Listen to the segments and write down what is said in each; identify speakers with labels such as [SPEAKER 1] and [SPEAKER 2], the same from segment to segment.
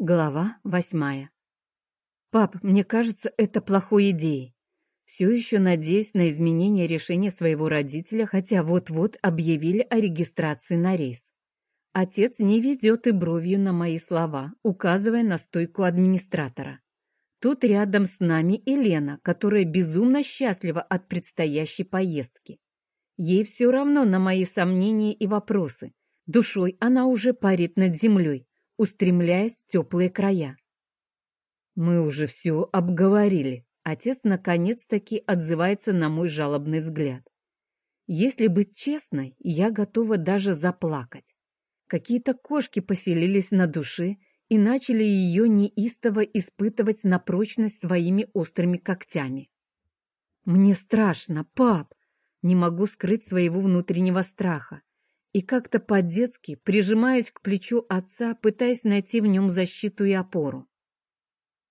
[SPEAKER 1] Глава восьмая. «Пап, мне кажется, это плохой идеей. Все еще надеюсь на изменение решения своего родителя, хотя вот-вот объявили о регистрации на рейс. Отец не ведет и бровью на мои слова, указывая на стойку администратора. Тут рядом с нами и Лена, которая безумно счастлива от предстоящей поездки. Ей все равно на мои сомнения и вопросы. Душой она уже парит над землей устремляясь в теплые края. Мы уже все обговорили. Отец наконец-таки отзывается на мой жалобный взгляд. Если быть честной, я готова даже заплакать. Какие-то кошки поселились на душе и начали ее неистово испытывать на прочность своими острыми когтями. Мне страшно, пап. Не могу скрыть своего внутреннего страха и как-то по-детски прижимаясь к плечу отца, пытаясь найти в нем защиту и опору.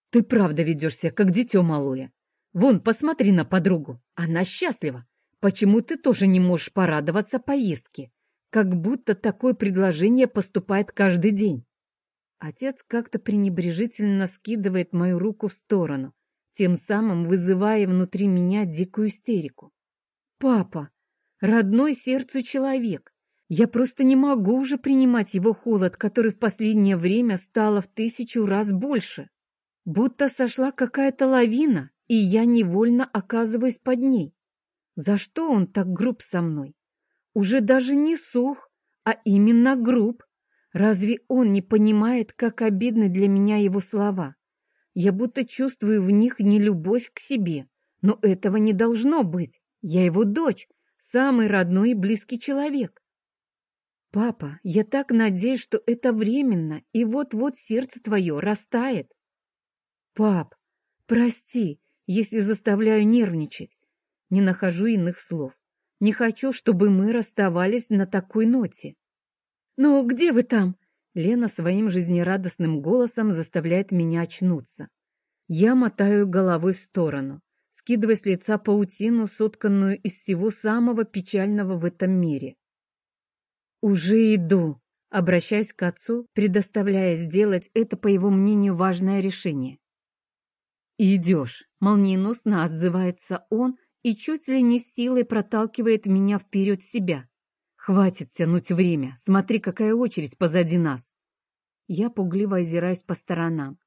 [SPEAKER 1] «Ты правда ведешься, как дитё малое. Вон, посмотри на подругу, она счастлива. Почему ты тоже не можешь порадоваться поездке? Как будто такое предложение поступает каждый день». Отец как-то пренебрежительно скидывает мою руку в сторону, тем самым вызывая внутри меня дикую истерику. «Папа, родной сердцу человек, я просто не могу уже принимать его холод, который в последнее время стало в тысячу раз больше. Будто сошла какая-то лавина, и я невольно оказываюсь под ней. За что он так груб со мной? Уже даже не сух, а именно груб. Разве он не понимает, как обидны для меня его слова? Я будто чувствую в них не любовь к себе. Но этого не должно быть. Я его дочь, самый родной и близкий человек. «Папа, я так надеюсь, что это временно, и вот-вот сердце твое растает». «Пап, прости, если заставляю нервничать. Не нахожу иных слов. Не хочу, чтобы мы расставались на такой ноте». «Ну, где вы там?» Лена своим жизнерадостным голосом заставляет меня очнуться. Я мотаю головой в сторону, скидывая с лица паутину, сотканную из всего самого печального в этом мире. «Уже иду», обращаясь к отцу, предоставляя сделать это, по его мнению, важное решение. «Идешь», — молниеносно отзывается он и чуть ли не силой проталкивает меня вперед себя. «Хватит тянуть время, смотри, какая очередь позади нас». Я пугливо озираюсь по сторонам.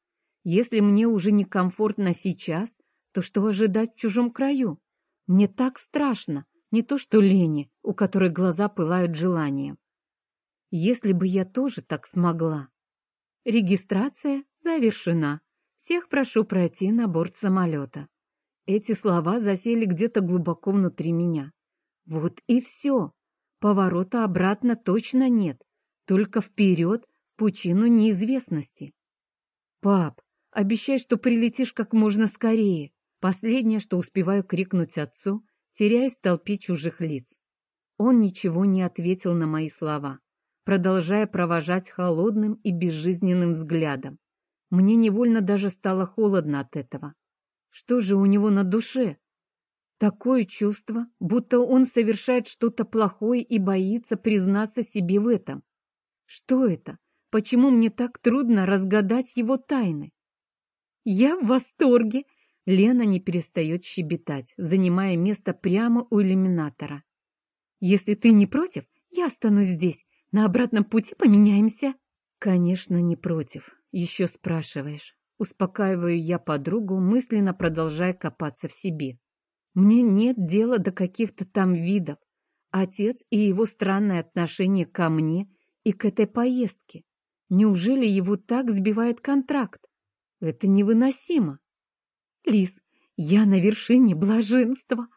[SPEAKER 1] Если мне уже некомфортно сейчас, то что ожидать в чужом краю? Мне так страшно, не то что Лене, у которой глаза пылают желанием. Если бы я тоже так смогла. Регистрация завершена. Всех прошу пройти на борт самолета. Эти слова засели где-то глубоко внутри меня. Вот и все. Поворота обратно точно нет. Только вперед, в пучину неизвестности. Пап, обещай, что прилетишь как можно скорее. Последнее, что успеваю крикнуть отцу, теряясь в толпе чужих лиц. Он ничего не ответил на мои слова, продолжая провожать холодным и безжизненным взглядом. Мне невольно даже стало холодно от этого. Что же у него на душе? Такое чувство, будто он совершает что-то плохое и боится признаться себе в этом. Что это? Почему мне так трудно разгадать его тайны? Я в восторге, Лена не перестает щебетать, занимая место прямо у иллюминатора. «Если ты не против, я останусь здесь. На обратном пути поменяемся». «Конечно, не против. Еще спрашиваешь». Успокаиваю я подругу, мысленно продолжая копаться в себе. Мне нет дела до каких-то там видов. Отец и его странное отношение ко мне и к этой поездке. Неужели его так сбивает контракт? Это невыносимо. Лис, я на вершине блаженства.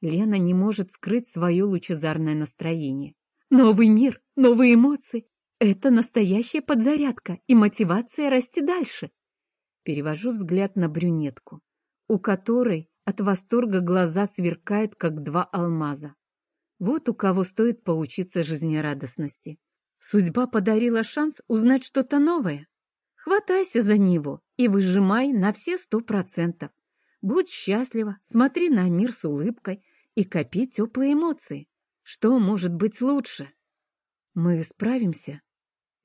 [SPEAKER 1] Лена не может скрыть свое лучезарное настроение. Новый мир, новые эмоции. Это настоящая подзарядка и мотивация расти дальше. Перевожу взгляд на брюнетку, у которой от восторга глаза сверкают, как два алмаза. Вот у кого стоит поучиться жизнерадостности. Судьба подарила шанс узнать что-то новое. Хватайся за него и выжимай на все сто процентов. Будь счастлива, смотри на мир с улыбкой и копи теплые эмоции. Что может быть лучше? Мы справимся?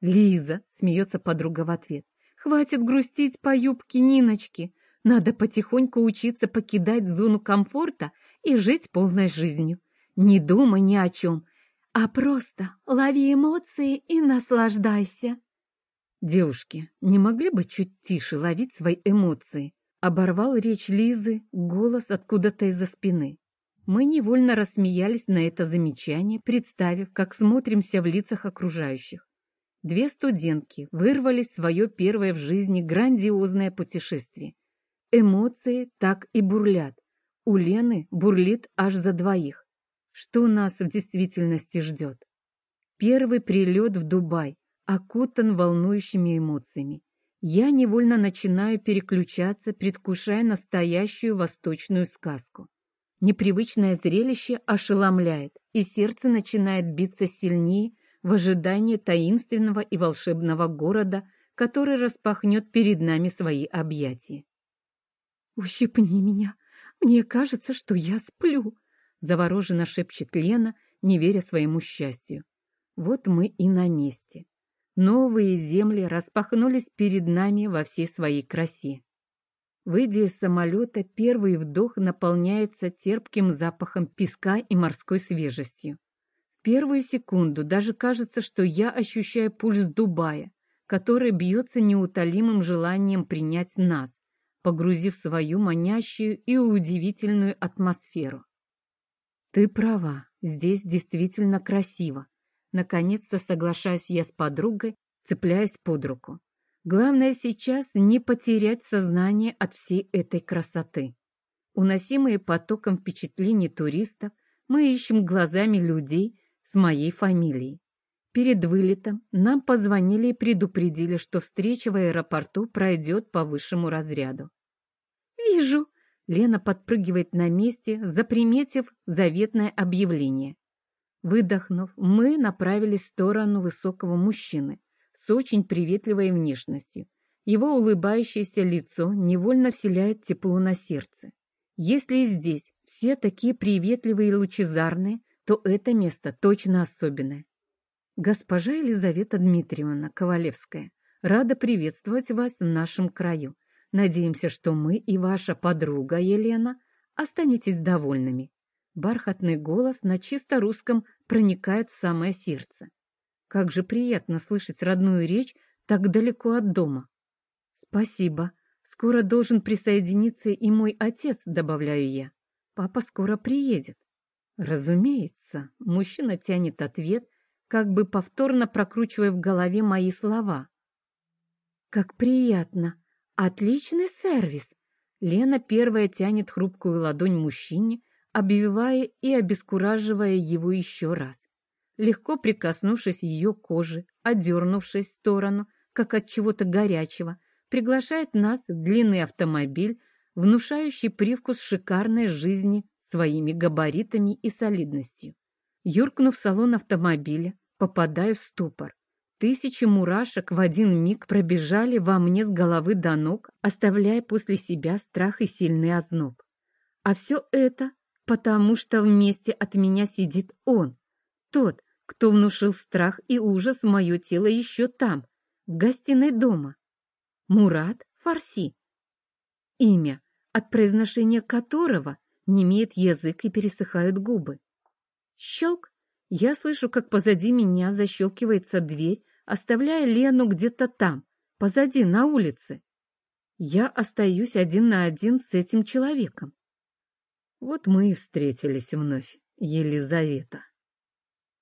[SPEAKER 1] Лиза, смеется подруга в ответ. Хватит грустить по юбке Ниночки. Надо потихоньку учиться покидать зону комфорта и жить полной жизнью. Не думай ни о чем, а просто лови эмоции и наслаждайся. Девушки, не могли бы чуть тише ловить свои эмоции? Оборвал речь Лизы голос откуда-то из-за спины. Мы невольно рассмеялись на это замечание, представив, как смотримся в лицах окружающих. Две студентки вырвались в свое первое в жизни грандиозное путешествие. Эмоции так и бурлят. У Лены бурлит аж за двоих. Что нас в действительности ждет? Первый прилет в Дубай окутан волнующими эмоциями. Я невольно начинаю переключаться, предвкушая настоящую восточную сказку. Непривычное зрелище ошеломляет, и сердце начинает биться сильнее в ожидании таинственного и волшебного города, который распахнет перед нами свои объятия. «Ущипни меня! Мне кажется, что я сплю!» Завороженно шепчет Лена, не веря своему счастью. Вот мы и на месте. Новые земли распахнулись перед нами во всей своей красе. Выйдя из самолета, первый вдох наполняется терпким запахом песка и морской свежестью. В первую секунду даже кажется, что я ощущаю пульс Дубая, который бьется неутолимым желанием принять нас, погрузив свою манящую и удивительную атмосферу. Ты права, здесь действительно красиво. Наконец-то соглашаюсь я с подругой, цепляясь под руку. Главное сейчас не потерять сознание от всей этой красоты. Уносимые потоком впечатлений туристов, мы ищем глазами людей с моей фамилией. Перед вылетом нам позвонили и предупредили, что встреча в аэропорту пройдет по высшему разряду. «Вижу!» Лена подпрыгивает на месте, заприметив заветное объявление. Выдохнув, мы направились в сторону высокого мужчины с очень приветливой внешностью. Его улыбающееся лицо невольно вселяет тепло на сердце. Если и здесь все такие приветливые и лучезарные, то это место точно особенное. Госпожа Елизавета Дмитриевна Ковалевская, рада приветствовать вас в нашем краю. Надеемся, что мы и ваша подруга Елена останетесь довольными. Бархатный голос на чисто русском проникает в самое сердце. Как же приятно слышать родную речь так далеко от дома. Спасибо. Скоро должен присоединиться и мой отец, добавляю я. Папа скоро приедет. Разумеется, мужчина тянет ответ, как бы повторно прокручивая в голове мои слова. Как приятно. Отличный сервис! Лена первая тянет хрупкую ладонь мужчине, обвивая и обескураживая его еще раз. Легко прикоснувшись ее коже, одернувшись в сторону, как от чего-то горячего, приглашает нас в длинный автомобиль, внушающий привкус шикарной жизни своими габаритами и солидностью. Юркнув в салон автомобиля, попадаю в ступор. Тысячи мурашек в один миг пробежали во мне с головы до ног, оставляя после себя страх и сильный озноб. А все это потому, что вместе от меня сидит он, тот, кто внушил страх и ужас в мое тело еще там, в гостиной дома. Мурат Фарси. Имя, от произношения которого немеет язык и пересыхают губы. Щелк я слышу, как позади меня защелкивается дверь, оставляя Лену где-то там, позади, на улице. Я остаюсь один на один с этим человеком. Вот мы и встретились вновь, Елизавета.